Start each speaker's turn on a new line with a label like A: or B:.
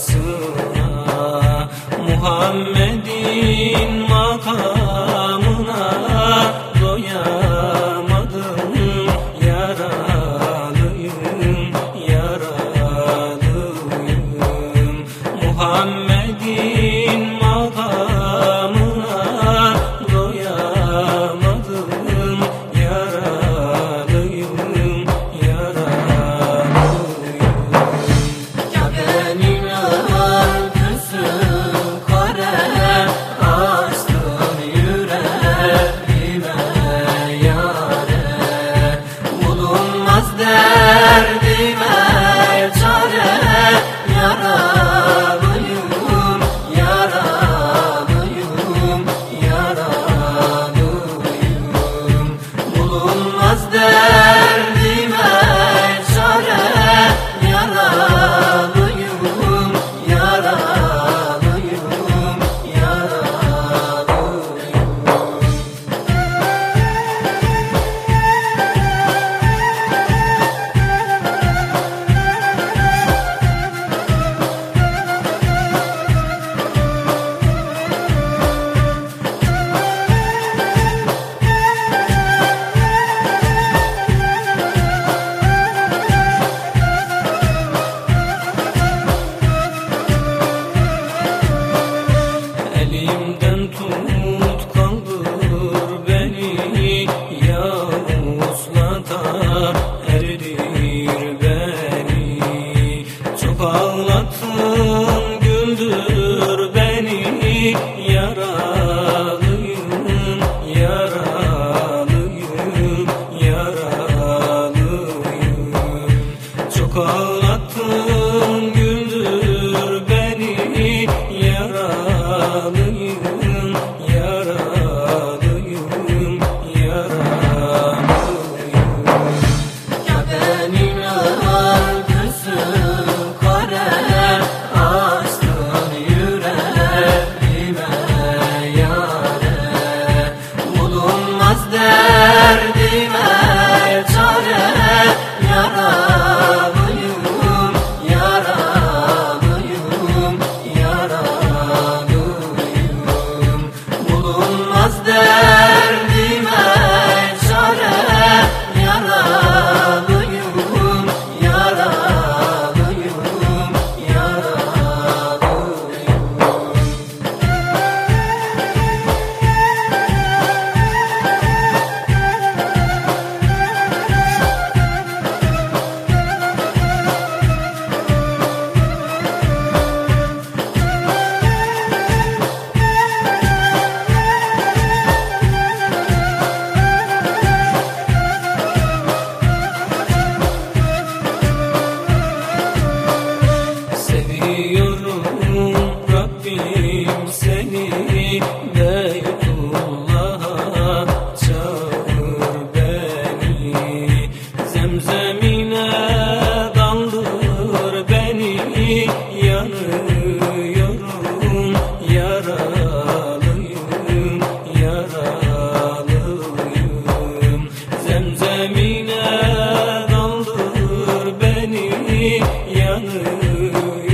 A: kapısına Muhammed'in makamına doyamadım. Yaralıyım yaralıyım. Muhammed Sevdim seni Beytullah'a Çağır beni. Zemzemine daldır beni Yanıyorum yaralıyım Yaralıyım. Zemzemine daldır beni Yanıyorum